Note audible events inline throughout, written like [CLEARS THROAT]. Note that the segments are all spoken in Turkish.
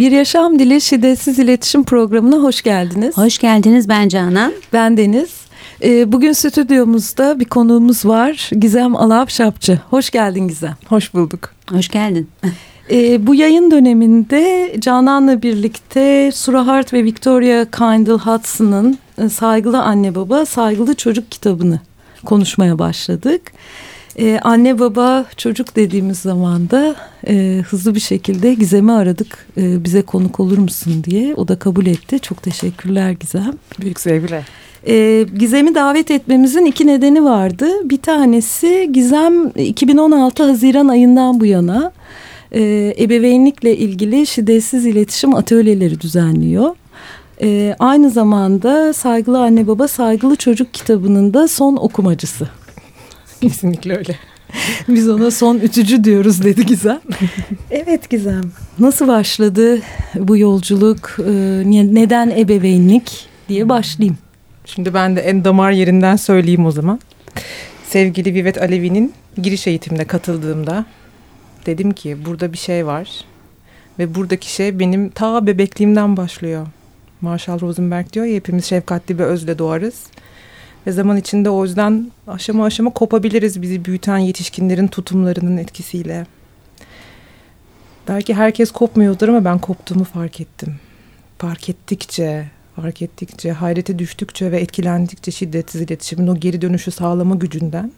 Bir Yaşam Dili Şiddetsiz İletişim Programı'na hoş geldiniz. Hoş geldiniz ben Canan. Ben Deniz. Ee, bugün stüdyomuzda bir konuğumuz var. Gizem Alap Şapçı. Hoş geldin Gizem. Hoş bulduk. Hoş geldin. Ee, bu yayın döneminde Canan'la birlikte Surahart ve Victoria Kindle Hudson'ın e, Saygılı Anne Baba, Saygılı Çocuk kitabını konuşmaya başladık. Ee, anne baba çocuk dediğimiz zaman da e, hızlı bir şekilde Gizem'i aradık. E, bize konuk olur musun diye. O da kabul etti. Çok teşekkürler Gizem. Büyük sevgiler. E, Gizem'i davet etmemizin iki nedeni vardı. Bir tanesi Gizem 2016 Haziran ayından bu yana e, ebeveynlikle ilgili şiddetsiz iletişim atölyeleri düzenliyor. E, aynı zamanda Saygılı Anne Baba Saygılı Çocuk kitabının da son okumacısı. [LAUGHS] Kesinlikle öyle. Biz ona son ütücü diyoruz dedi Gizem. [LAUGHS] evet Gizem. Nasıl başladı bu yolculuk? Ee, neden ebeveynlik diye başlayayım. Şimdi ben de en damar yerinden söyleyeyim o zaman. Sevgili Vivet Alevi'nin giriş eğitimine katıldığımda dedim ki burada bir şey var. Ve buradaki şey benim ta bebekliğimden başlıyor. Marshall Rosenberg diyor ya hepimiz şefkatli bir özle doğarız. Ve zaman içinde o yüzden aşama aşama kopabiliriz bizi büyüten yetişkinlerin tutumlarının etkisiyle. Belki herkes kopmuyordur ama ben koptuğumu fark ettim. Fark ettikçe, fark ettikçe, hayrete düştükçe ve etkilendikçe şiddetsiz iletişimin o geri dönüşü sağlama gücünden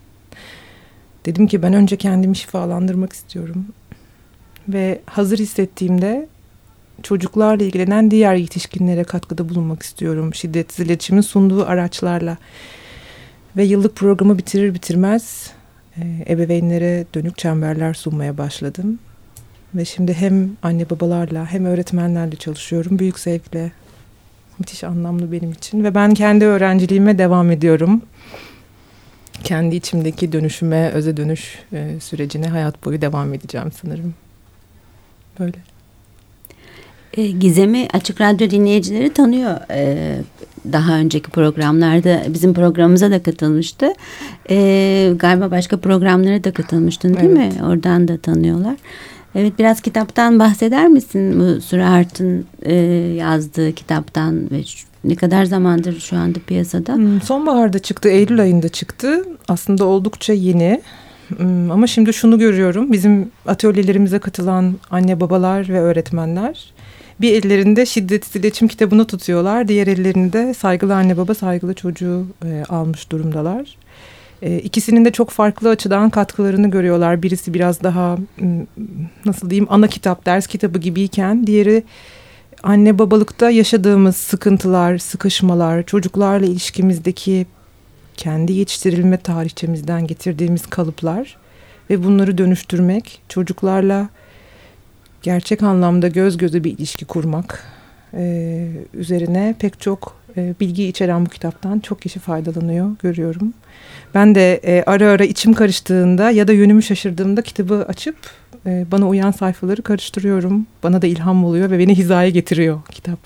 dedim ki ben önce kendimi şifalandırmak istiyorum. Ve hazır hissettiğimde çocuklarla ilgilenen diğer yetişkinlere katkıda bulunmak istiyorum. Şiddetsiz iletişimin sunduğu araçlarla. Ve yıllık programı bitirir bitirmez e, ebeveynlere dönük çemberler sunmaya başladım. Ve şimdi hem anne babalarla hem öğretmenlerle çalışıyorum. Büyük zevkle. Müthiş anlamlı benim için. Ve ben kendi öğrenciliğime devam ediyorum. Kendi içimdeki dönüşüme, öze dönüş e, sürecine hayat boyu devam edeceğim sanırım. Böyle. E, Gizem'i Açık Radyo dinleyicileri tanıyor. E, daha önceki programlarda bizim programımıza da katılmıştı. E, galiba başka programlara da katılmıştın değil evet. mi? Oradan da tanıyorlar. Evet biraz kitaptan bahseder misin? Bu Surahart'ın e, yazdığı kitaptan ve ne kadar zamandır şu anda piyasada? Hmm, sonbaharda çıktı, Eylül ayında çıktı. Aslında oldukça yeni. Hmm, ama şimdi şunu görüyorum. Bizim atölyelerimize katılan anne babalar ve öğretmenler bir ellerinde şiddetsiz iletişim kitabını tutuyorlar. Diğer ellerinde saygılı anne baba saygılı çocuğu e, almış durumdalar. E, ikisinin de çok farklı açıdan katkılarını görüyorlar. Birisi biraz daha nasıl diyeyim ana kitap, ders kitabı gibiyken diğeri anne babalıkta yaşadığımız sıkıntılar, sıkışmalar, çocuklarla ilişkimizdeki kendi yetiştirilme tarihçemizden getirdiğimiz kalıplar ve bunları dönüştürmek, çocuklarla gerçek anlamda göz göze bir ilişki kurmak e, üzerine pek çok e, bilgi içeren bu kitaptan çok kişi faydalanıyor görüyorum. Ben de e, ara ara içim karıştığında ya da yönümü şaşırdığımda kitabı açıp e, bana uyan sayfaları karıştırıyorum. Bana da ilham oluyor ve beni hizaya getiriyor kitap.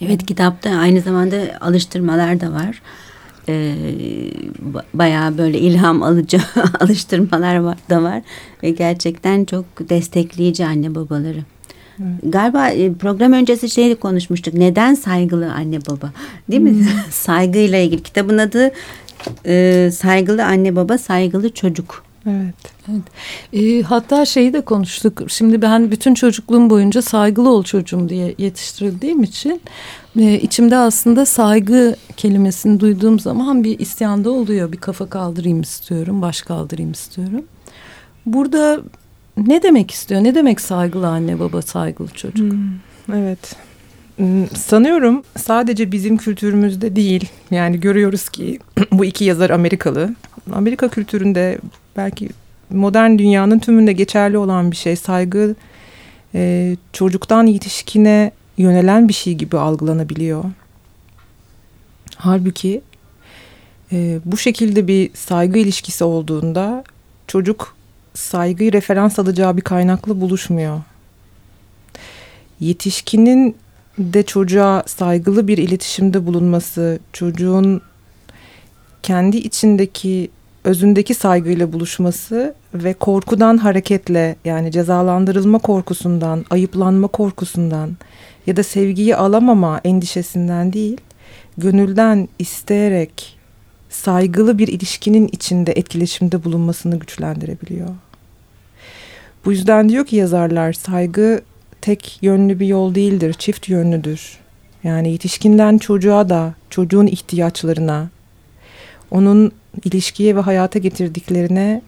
Evet kitapta aynı zamanda alıştırmalar da var. Ee, bayağı böyle ilham alıcı [LAUGHS] alıştırmalar var, da var ve gerçekten çok destekleyici anne babaları. Evet. Galiba e, program öncesi şeyle konuşmuştuk. Neden saygılı anne baba? Değil mi? Hmm. [LAUGHS] Saygıyla ilgili. Kitabın adı e, Saygılı Anne Baba, Saygılı Çocuk. Evet. evet. E, hatta şeyi de konuştuk. Şimdi ben bütün çocukluğum boyunca saygılı ol çocuğum diye yetiştirildiğim için e, içimde aslında saygı kelimesini duyduğum zaman bir isyanda oluyor. Bir kafa kaldırayım istiyorum, baş kaldırayım istiyorum. Burada ne demek istiyor? Ne demek saygılı anne baba, saygılı çocuk? Hmm, evet. Hmm, sanıyorum sadece bizim kültürümüzde değil. Yani görüyoruz ki [CLEARS THROAT] bu iki yazar Amerikalı. Amerika kültüründe belki modern dünyanın tümünde geçerli olan bir şey. Saygı e, çocuktan yetişkine yönelen bir şey gibi algılanabiliyor. Halbuki e, bu şekilde bir saygı ilişkisi olduğunda çocuk saygıyı referans alacağı bir kaynakla buluşmuyor. Yetişkinin de çocuğa saygılı bir iletişimde bulunması, çocuğun kendi içindeki özündeki saygıyla buluşması ve korkudan hareketle yani cezalandırılma korkusundan, ayıplanma korkusundan ya da sevgiyi alamama endişesinden değil, gönülden isteyerek saygılı bir ilişkinin içinde etkileşimde bulunmasını güçlendirebiliyor. Bu yüzden diyor ki yazarlar saygı tek yönlü bir yol değildir, çift yönlüdür. Yani yetişkinden çocuğa da çocuğun ihtiyaçlarına, onun ilişkiye ve hayata getirdiklerine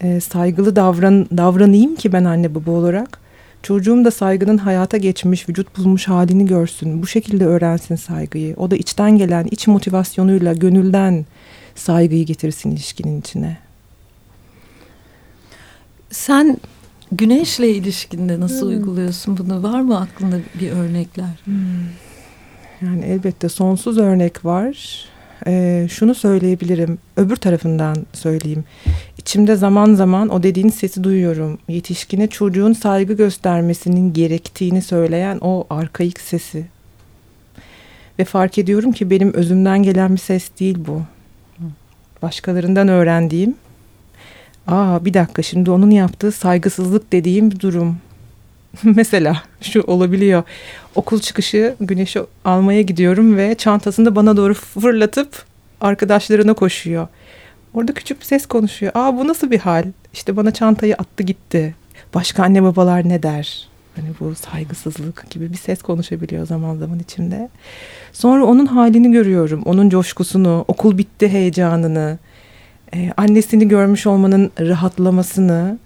e, saygılı davran davranayım ki ben anne baba olarak çocuğum da saygının hayata geçmiş, vücut bulmuş halini görsün. Bu şekilde öğrensin saygıyı. O da içten gelen, iç motivasyonuyla, gönülden saygıyı getirsin ilişkinin içine. Sen güneşle ilişkinde nasıl hmm. uyguluyorsun bunu? Var mı aklında bir örnekler? Hmm. Yani elbette sonsuz örnek var. Ee, şunu söyleyebilirim. Öbür tarafından söyleyeyim. İçimde zaman zaman o dediğin sesi duyuyorum. Yetişkine çocuğun saygı göstermesinin gerektiğini söyleyen o arkaik sesi. Ve fark ediyorum ki benim özümden gelen bir ses değil bu. Başkalarından öğrendiğim. Aa bir dakika şimdi onun yaptığı saygısızlık dediğim bir durum. [LAUGHS] Mesela şu olabiliyor. Okul çıkışı güneşi almaya gidiyorum ve çantasını bana doğru fırlatıp arkadaşlarına koşuyor. Orada küçük bir ses konuşuyor. Aa bu nasıl bir hal? İşte bana çantayı attı gitti. Başka anne babalar ne der? Hani bu saygısızlık gibi bir ses konuşabiliyor zaman zaman içimde. Sonra onun halini görüyorum. Onun coşkusunu, okul bitti heyecanını, e, annesini görmüş olmanın rahatlamasını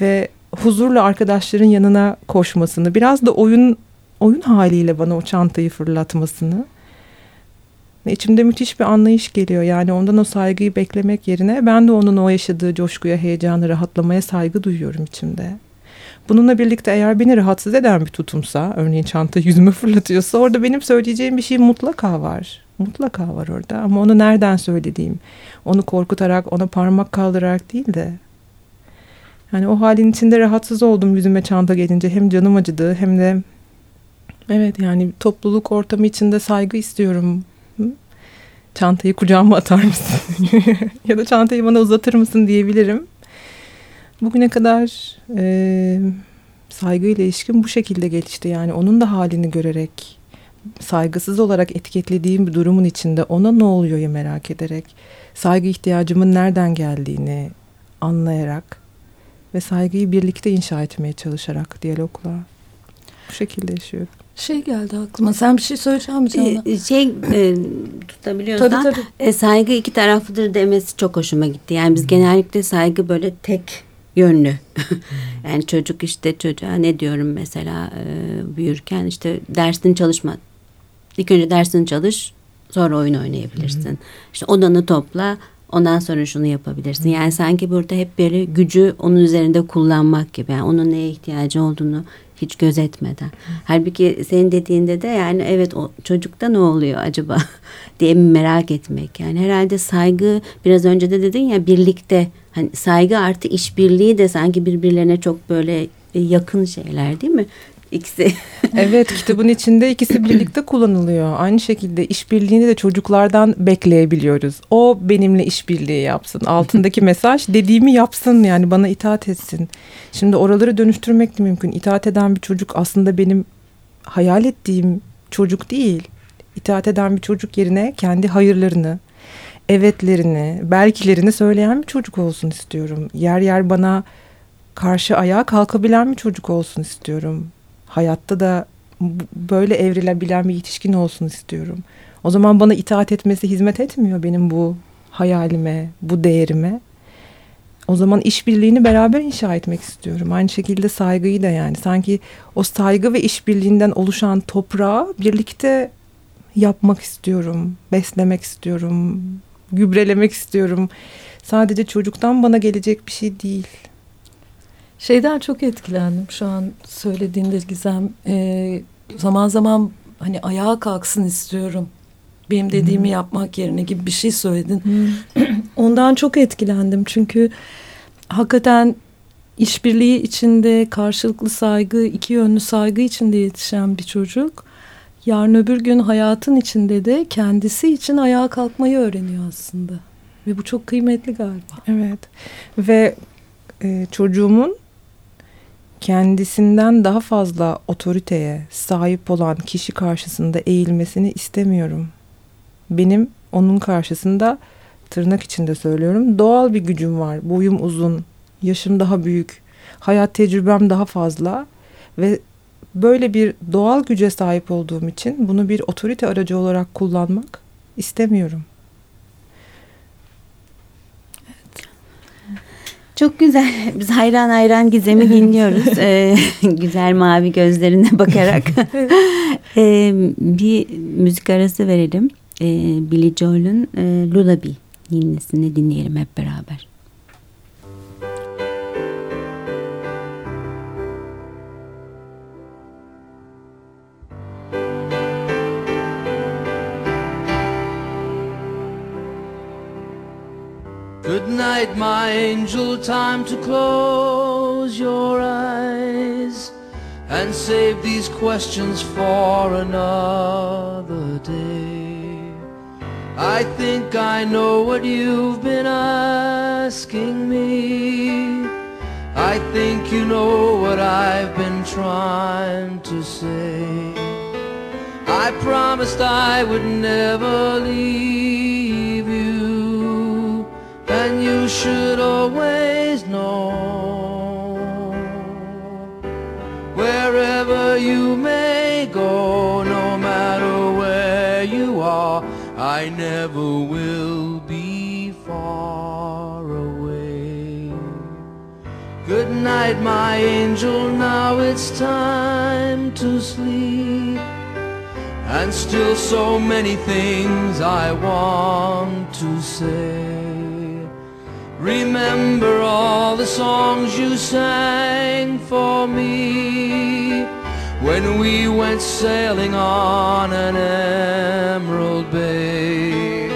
ve huzurla arkadaşların yanına koşmasını, biraz da oyun oyun haliyle bana o çantayı fırlatmasını içimde müthiş bir anlayış geliyor. Yani ondan o saygıyı beklemek yerine ben de onun o yaşadığı coşkuya, heyecanı, rahatlamaya saygı duyuyorum içimde. Bununla birlikte eğer beni rahatsız eden bir tutumsa, örneğin çanta yüzüme fırlatıyorsa orada benim söyleyeceğim bir şey mutlaka var. Mutlaka var orada ama onu nereden söylediğim, onu korkutarak, ona parmak kaldırarak değil de yani o halin içinde rahatsız oldum yüzüme çanta gelince. Hem canım acıdı hem de evet yani topluluk ortamı içinde saygı istiyorum. Çantayı kucağıma atar mısın? [LAUGHS] ya da çantayı bana uzatır mısın diyebilirim. Bugüne kadar e, saygıyla ilişkin bu şekilde gelişti. Yani onun da halini görerek saygısız olarak etiketlediğim bir durumun içinde ona ne oluyor merak ederek saygı ihtiyacımın nereden geldiğini anlayarak ve saygıyı birlikte inşa etmeye çalışarak diyalogla bu şekilde yaşıyorum. Şey geldi aklıma. Sen bir şey söyleyeceğim mi Canan? Ee, şey e, tutabiliyorsan tabii, tabii. E, saygı iki taraflıdır demesi çok hoşuma gitti. Yani biz genellikle saygı böyle tek yönlü. [LAUGHS] yani çocuk işte çocuğa ne diyorum mesela e, büyürken işte dersini çalışma. İlk önce dersini çalış sonra oyun oynayabilirsin. Hı hı. İşte odanı topla Ondan sonra şunu yapabilirsin. Yani sanki burada hep böyle gücü onun üzerinde kullanmak gibi. Yani onun neye ihtiyacı olduğunu hiç gözetmeden. Halbuki senin dediğinde de yani evet o çocukta ne oluyor acaba [LAUGHS] diye merak etmek. Yani herhalde saygı biraz önce de dedin ya birlikte hani saygı artı işbirliği de sanki birbirlerine çok böyle yakın şeyler değil mi? İkisi. [LAUGHS] evet kitabın içinde ikisi birlikte kullanılıyor. Aynı şekilde işbirliğini de çocuklardan bekleyebiliyoruz. O benimle işbirliği yapsın. Altındaki [LAUGHS] mesaj dediğimi yapsın yani bana itaat etsin. Şimdi oraları dönüştürmek de mümkün. İtaat eden bir çocuk aslında benim hayal ettiğim çocuk değil. İtaat eden bir çocuk yerine kendi hayırlarını, evetlerini, belkilerini söyleyen bir çocuk olsun istiyorum. Yer yer bana karşı ayağa kalkabilen bir çocuk olsun istiyorum hayatta da böyle evrilebilen bir yetişkin olsun istiyorum. O zaman bana itaat etmesi hizmet etmiyor benim bu hayalime, bu değerime. O zaman işbirliğini beraber inşa etmek istiyorum. Aynı şekilde saygıyı da yani sanki o saygı ve işbirliğinden oluşan toprağı birlikte yapmak istiyorum, beslemek istiyorum, gübrelemek istiyorum. Sadece çocuktan bana gelecek bir şey değil. Şeyden çok etkilendim şu an söylediğinde Gizem. E, zaman zaman hani ayağa kalksın istiyorum. Benim dediğimi hmm. yapmak yerine gibi bir şey söyledin. Hmm. [CLEARS THROAT] Ondan çok etkilendim çünkü hakikaten işbirliği içinde karşılıklı saygı, iki yönlü saygı içinde yetişen bir çocuk yarın öbür gün hayatın içinde de kendisi için ayağa kalkmayı öğreniyor aslında. Ve bu çok kıymetli galiba. Evet. Ve e, çocuğumun kendisinden daha fazla otoriteye sahip olan kişi karşısında eğilmesini istemiyorum. Benim onun karşısında tırnak içinde söylüyorum doğal bir gücüm var. Boyum uzun, yaşım daha büyük, hayat tecrübem daha fazla ve böyle bir doğal güce sahip olduğum için bunu bir otorite aracı olarak kullanmak istemiyorum. Çok güzel. [LAUGHS] Biz hayran hayran Gizem'i dinliyoruz. [LAUGHS] ee, [LAUGHS] güzel mavi gözlerine bakarak. ee, bir müzik arası verelim. Ee, Billy Joel'ün e, Lullaby ninnisini dinleyelim hep beraber. My angel, time to close your eyes and save these questions for another day. I think I know what you've been asking me. I think you know what I've been trying to say. I promised I would never leave should always know. Wherever you may go, no matter where you are, I never will be far away. Good night, my angel, now it's time to sleep. And still so many things I want to say. Remember all the songs you sang for me when we went sailing on an emerald bay.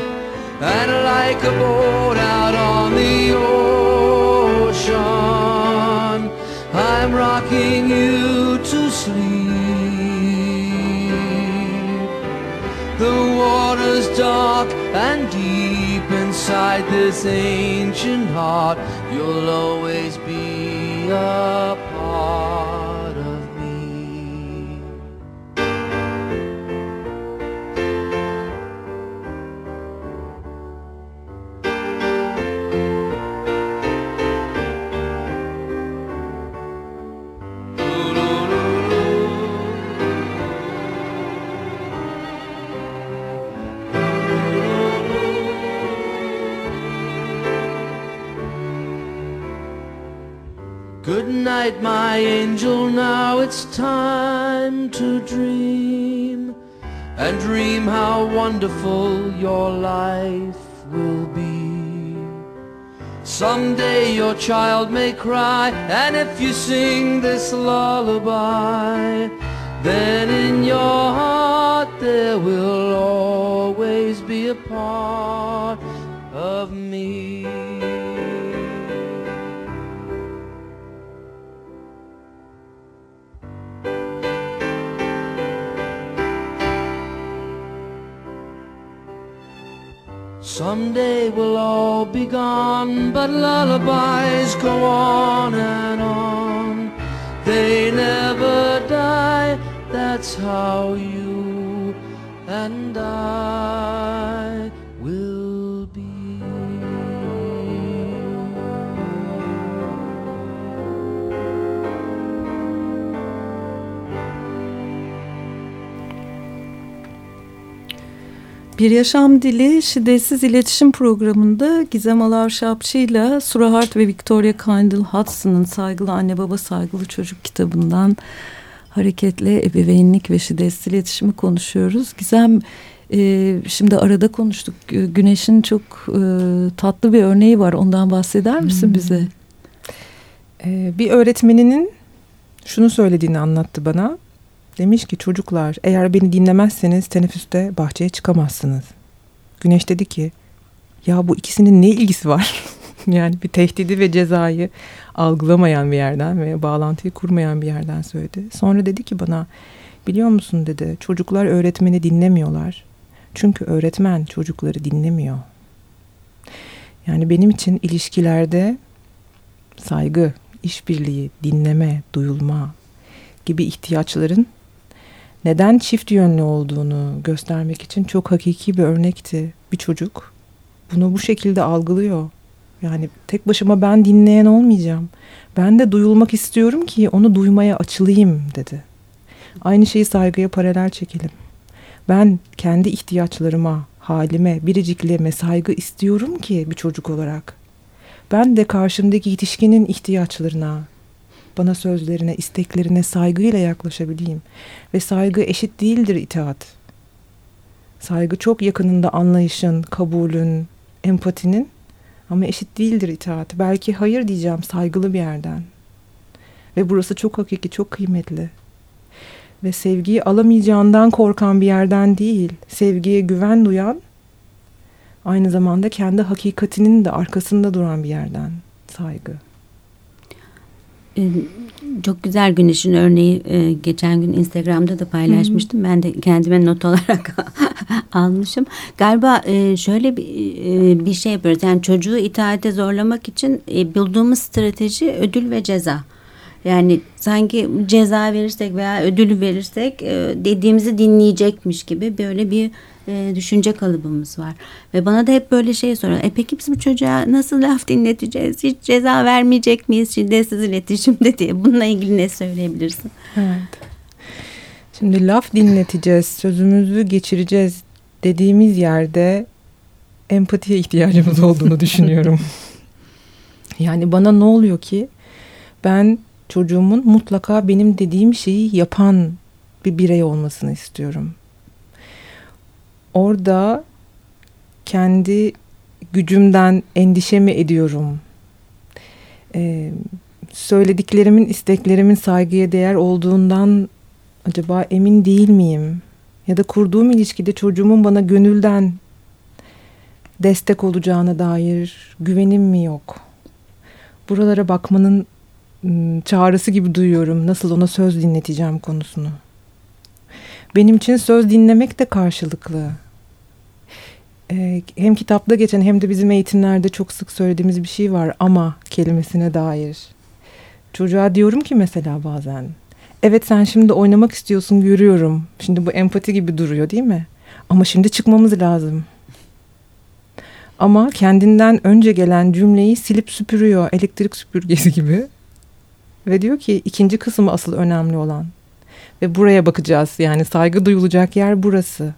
And like a boat out on the ocean, I'm rocking you to sleep. The water's dark and deep inside this ancient heart. You'll always be a Good night, my angel. Now it's time to dream and dream how wonderful your life will be. Someday your child may cry, and if you sing this lullaby, then in your heart there will always be a part of me. Someday we'll all be gone, but lullabies go on and on. They never die, that's how you and I Bir Yaşam Dili Şiddetsiz İletişim Programı'nda Gizem Alav Şapçı ile Surahart ve Victoria Kindle Hudson'ın Saygılı Anne Baba Saygılı Çocuk kitabından hareketle ebeveynlik ve şiddetsiz iletişimi konuşuyoruz. Gizem e, şimdi arada konuştuk. Güneş'in çok e, tatlı bir örneği var. Ondan bahseder misin Hmm. bize? Ee, bir öğretmeninin şunu söylediğini anlattı bana. Demiş ki çocuklar eğer beni dinlemezseniz teneffüste bahçeye çıkamazsınız. Güneş dedi ki ya bu ikisinin ne ilgisi var? [LAUGHS] yani bir tehdidi ve cezayı algılamayan bir yerden ve bağlantıyı kurmayan bir yerden söyledi. Sonra dedi ki bana biliyor musun dedi çocuklar öğretmeni dinlemiyorlar. Çünkü öğretmen çocukları dinlemiyor. Yani benim için ilişkilerde saygı, işbirliği, dinleme, duyulma gibi ihtiyaçların neden çift yönlü olduğunu göstermek için çok hakiki bir örnekti. Bir çocuk bunu bu şekilde algılıyor. Yani tek başıma ben dinleyen olmayacağım. Ben de duyulmak istiyorum ki onu duymaya açılayım dedi. Aynı şeyi saygıya paralel çekelim. Ben kendi ihtiyaçlarıma, halime, biricikliğime saygı istiyorum ki bir çocuk olarak. Ben de karşımdaki yetişkinin ihtiyaçlarına, bana sözlerine, isteklerine saygıyla yaklaşabileyim. Ve saygı eşit değildir itaat. Saygı çok yakınında anlayışın, kabulün, empatinin ama eşit değildir itaat. Belki hayır diyeceğim saygılı bir yerden. Ve burası çok hakiki, çok kıymetli. Ve sevgiyi alamayacağından korkan bir yerden değil, sevgiye güven duyan, aynı zamanda kendi hakikatinin de arkasında duran bir yerden saygı. Ee, çok güzel güneşin örneği e, geçen gün Instagram'da da paylaşmıştım. Hı hı. Ben de kendime not [LAUGHS] olarak almışım. Galiba e, şöyle bir, e, bir şey yapıyoruz. Yani çocuğu itaate zorlamak için bulduğumuz strateji ödül ve ceza. Yani sanki ceza verirsek veya ödül verirsek dediğimizi dinleyecekmiş gibi böyle bir e, düşünce kalıbımız var. Ve bana da hep böyle şey soruyor. E peki biz bu çocuğa nasıl laf dinleteceğiz? Hiç ceza vermeyecek miyiz şiddetsiz iletişimde diye. Bununla ilgili ne söyleyebilirsin? Evet. Şimdi laf dinleteceğiz, sözümüzü geçireceğiz dediğimiz yerde empatiye ihtiyacımız olduğunu düşünüyorum. [LAUGHS] yani bana ne oluyor ki ben çocuğumun mutlaka benim dediğim şeyi yapan bir birey olmasını istiyorum orada kendi gücümden endişe mi ediyorum? Ee, söylediklerimin, isteklerimin saygıya değer olduğundan acaba emin değil miyim? Ya da kurduğum ilişkide çocuğumun bana gönülden destek olacağına dair güvenim mi yok? Buralara bakmanın çağrısı gibi duyuyorum. Nasıl ona söz dinleteceğim konusunu. Benim için söz dinlemek de karşılıklı. Ee, hem kitapta geçen hem de bizim eğitimlerde çok sık söylediğimiz bir şey var ama kelimesine dair. Çocuğa diyorum ki mesela bazen evet sen şimdi oynamak istiyorsun görüyorum. Şimdi bu empati gibi duruyor değil mi? Ama şimdi çıkmamız lazım. Ama kendinden önce gelen cümleyi silip süpürüyor elektrik süpürgesi gibi. Ve diyor ki ikinci kısmı asıl önemli olan. Ve buraya bakacağız yani saygı duyulacak yer burası.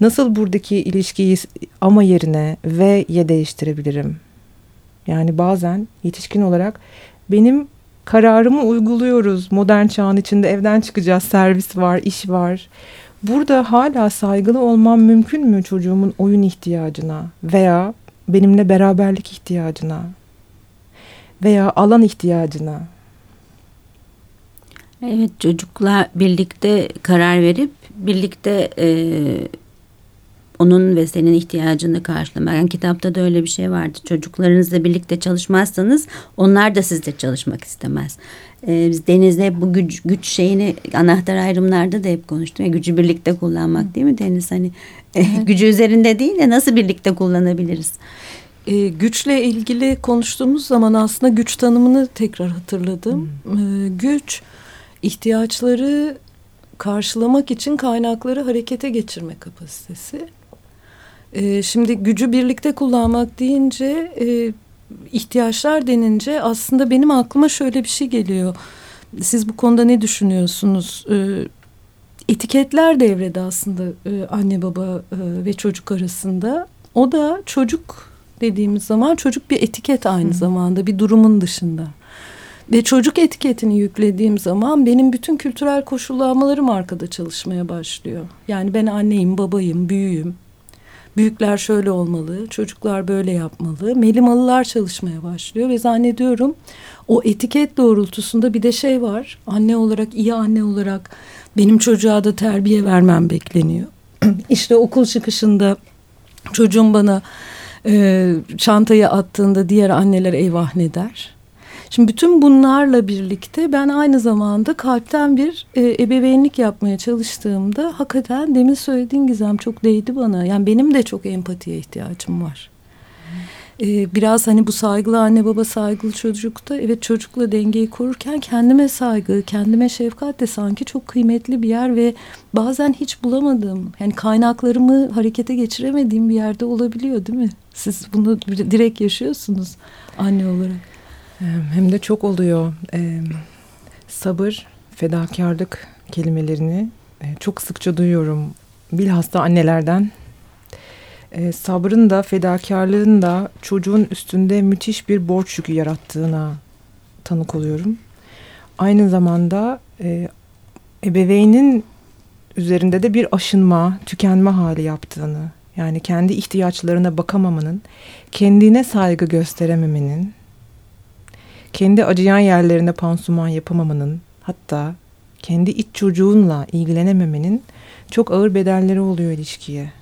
Nasıl buradaki ilişkiyi ama yerine ve ye değiştirebilirim? Yani bazen yetişkin olarak benim kararımı uyguluyoruz. Modern çağın içinde evden çıkacağız, servis var, iş var. Burada hala saygılı olmam mümkün mü çocuğumun oyun ihtiyacına veya benimle beraberlik ihtiyacına veya alan ihtiyacına? Evet çocukla birlikte karar verip birlikte e, onun ve senin ihtiyacını karşılamak. Yani kitapta da öyle bir şey vardı. Çocuklarınızla birlikte çalışmazsanız onlar da sizle çalışmak istemez. Ee, biz Deniz'le bu güç, güç şeyini anahtar ayrımlarda da hep konuştuk. Yani gücü birlikte kullanmak değil mi Deniz? Hani evet. gücü üzerinde değil de nasıl birlikte kullanabiliriz? E, güçle ilgili konuştuğumuz zaman aslında güç tanımını tekrar hatırladım. Hmm. E, güç ihtiyaçları karşılamak için kaynakları harekete geçirme kapasitesi. E, şimdi gücü birlikte kullanmak deyince e, ihtiyaçlar denince aslında benim aklıma şöyle bir şey geliyor. Siz bu konuda ne düşünüyorsunuz? E, etiketler devrede aslında e, anne baba e, ve çocuk arasında. O da çocuk dediğimiz zaman çocuk bir etiket aynı Hı. zamanda bir durumun dışında. Ve çocuk etiketini yüklediğim zaman benim bütün kültürel koşullamalarım arkada çalışmaya başlıyor. Yani ben anneyim, babayım, büyüğüm. Büyükler şöyle olmalı, çocuklar böyle yapmalı. Melimalılar çalışmaya başlıyor ve zannediyorum o etiket doğrultusunda bir de şey var. Anne olarak, iyi anne olarak benim çocuğa da terbiye vermem bekleniyor. [CLEARS THROAT] İşte okul çıkışında çocuğum bana e, çantayı attığında diğer anneler eyvah ne der? Şimdi bütün bunlarla birlikte ben aynı zamanda kalpten bir e, ebeveynlik yapmaya çalıştığımda hakikaten demin söylediğin Gizem çok değdi bana. Yani benim de çok empatiye ihtiyacım var. Ee, biraz hani bu saygılı anne baba saygılı çocukta evet çocukla dengeyi korurken kendime saygı, kendime şefkat de sanki çok kıymetli bir yer ve bazen hiç bulamadığım yani kaynaklarımı harekete geçiremediğim bir yerde olabiliyor değil mi? Siz bunu direkt yaşıyorsunuz anne olarak. Hem de çok oluyor. Ee, sabır, fedakarlık kelimelerini e, çok sıkça duyuyorum. Bilhassa annelerden. Ee, sabrın da fedakarlığın da çocuğun üstünde müthiş bir borç yükü yarattığına tanık oluyorum. Aynı zamanda e, ebeveynin üzerinde de bir aşınma, tükenme hali yaptığını, yani kendi ihtiyaçlarına bakamamanın, kendine saygı gösterememenin, kendi acıyan yerlerine pansuman yapamamanın, hatta kendi iç çocuğunla ilgilenememenin çok ağır bedelleri oluyor ilişkiye.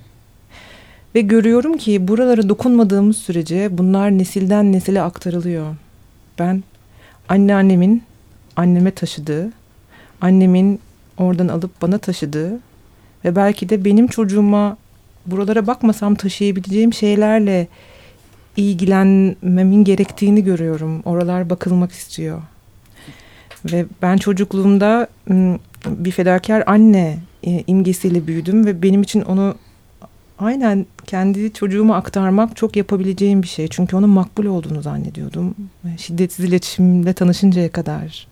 Ve görüyorum ki buralara dokunmadığımız sürece bunlar nesilden nesile aktarılıyor. Ben anneannemin anneme taşıdığı, annemin oradan alıp bana taşıdığı ve belki de benim çocuğuma buralara bakmasam taşıyabileceğim şeylerle ilgilenmemin gerektiğini görüyorum. Oralar bakılmak istiyor. Ve ben çocukluğumda bir fedakar anne e, imgesiyle büyüdüm ve benim için onu aynen kendi çocuğuma aktarmak çok yapabileceğim bir şey. Çünkü onun makbul olduğunu zannediyordum. Şiddetsiz iletişimle tanışıncaya kadar.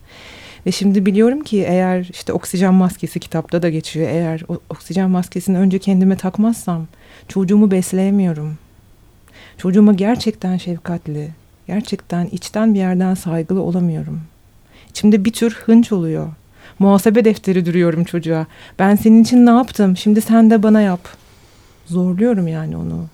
Ve şimdi biliyorum ki eğer işte oksijen maskesi kitapta da geçiyor. Eğer o oksijen maskesini önce kendime takmazsam çocuğumu besleyemiyorum. Çocuğuma gerçekten şefkatli, gerçekten içten bir yerden saygılı olamıyorum. İçimde bir tür hınç oluyor. Muhasebe defteri duruyorum çocuğa. Ben senin için ne yaptım? Şimdi sen de bana yap. Zorluyorum yani onu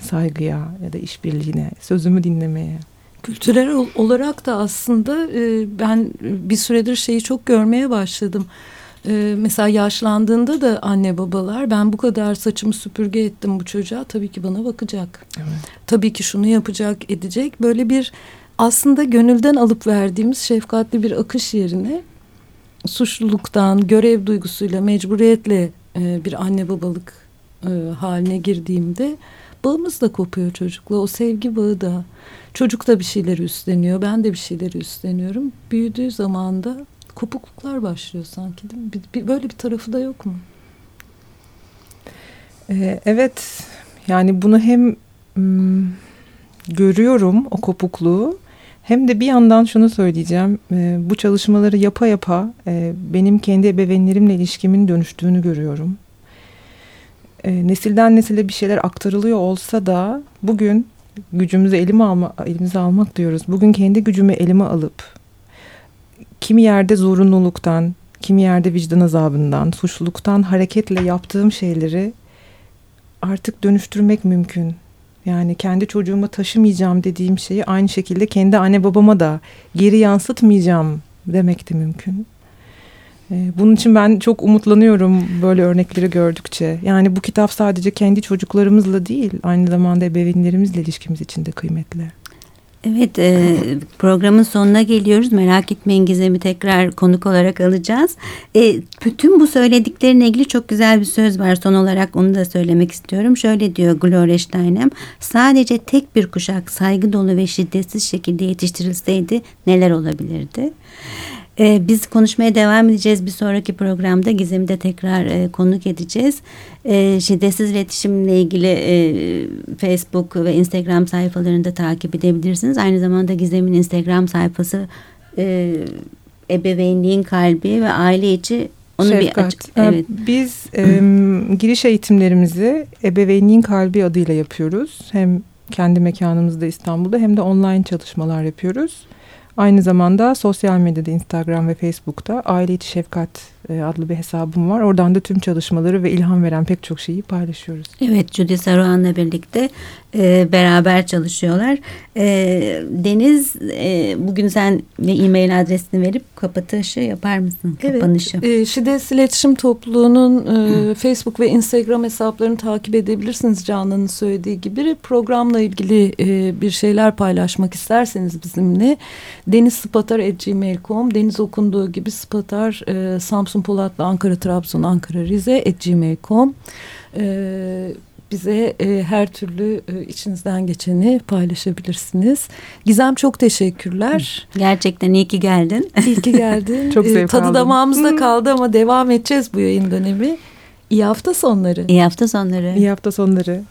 saygıya ya da işbirliğine, sözümü dinlemeye. Kültürel olarak da aslında e, ben bir süredir şeyi çok görmeye başladım. E, mesela yaşlandığında da anne babalar ben bu kadar saçımı süpürge ettim bu çocuğa tabii ki bana bakacak. Evet. Tabii ki şunu yapacak edecek böyle bir aslında gönülden alıp verdiğimiz şefkatli bir akış yerine suçluluktan, görev duygusuyla, mecburiyetle e, bir anne babalık e, haline girdiğimde bağımız da kopuyor çocukla. O sevgi bağı da. Çocuk da bir şeyleri üstleniyor. Ben de bir şeyleri üstleniyorum. Büyüdüğü zaman da kopukluklar başlıyor sanki değil mi? Bir, bir, böyle bir tarafı da yok mu? Ee, evet. Yani bunu hem görüyorum o kopukluğu hem de bir yandan şunu söyleyeceğim. E, bu çalışmaları yapa yapa e, benim kendi ebeveynlerimle ilişkimin dönüştüğünü görüyorum. E, nesilden nesile bir şeyler aktarılıyor olsa da bugün gücümüzü elime alma, elimize almak diyoruz. Bugün kendi gücümü elime alıp kimi yerde zorunluluktan, kimi yerde vicdan azabından, suçluluktan hareketle yaptığım şeyleri artık dönüştürmek mümkün. Yani kendi çocuğuma taşımayacağım dediğim şeyi aynı şekilde kendi anne babama da geri yansıtmayacağım demek de mümkün. Ee, bunun için ben çok umutlanıyorum böyle örnekleri gördükçe. Yani bu kitap sadece kendi çocuklarımızla değil, aynı zamanda ebeveynlerimizle ilişkimiz için de kıymetli. Evet e, programın sonuna geliyoruz. Merak etmeyin Gizem'i tekrar konuk olarak alacağız. E, bütün bu söylediklerine ilgili çok güzel bir söz var. Son olarak onu da söylemek istiyorum. Şöyle diyor Gloria Steinem. Sadece tek bir kuşak saygı dolu ve şiddetsiz şekilde yetiştirilseydi neler olabilirdi? Ee, biz konuşmaya devam edeceğiz. Bir sonraki programda Gizem'i de tekrar e, konuk edeceğiz. E, şiddetsiz iletişimle ilgili e, Facebook ve Instagram sayfalarını da takip edebilirsiniz. Aynı zamanda Gizem'in Instagram sayfası e, ebeveynliğin kalbi ve aile içi onu Şefkat. bir açık, evet. Biz e, giriş eğitimlerimizi ebeveynliğin kalbi adıyla yapıyoruz. Hem kendi mekanımızda İstanbul'da hem de online çalışmalar yapıyoruz. Aynı zamanda sosyal medyada Instagram ve Facebook'ta Aile İçi Şefkat e, adlı bir hesabım var. Oradan da tüm çalışmaları ve ilham veren pek çok şeyi paylaşıyoruz. Evet Judy Saruhan'la birlikte e, beraber çalışıyorlar. E, Deniz e, bugün sen e-mail adresini verip kapatışı yapar mısın? Evet. Kapanışı. E, Şiddet İletişim Topluluğu'nun e, [CLEARS THROAT] Facebook ve Instagram hesaplarını takip edebilirsiniz Canan'ın söylediği gibi. Programla ilgili e, bir şeyler paylaşmak isterseniz bizimle denizspatar.gmail.com Deniz okunduğu gibi Spatar e, Samsun Polatlı Ankara Trabzon Ankara Rize gmail.com e, bize e, her türlü e, içinizden geçeni paylaşabilirsiniz. Gizem çok teşekkürler. Gerçekten iyi ki geldin. İyi ki geldin. [LAUGHS] Çok E, zevk Tadı aldım. damağımızda kaldı ama devam edeceğiz bu yayın dönemi. İyi hafta sonları. İyi hafta sonları. İyi hafta sonları.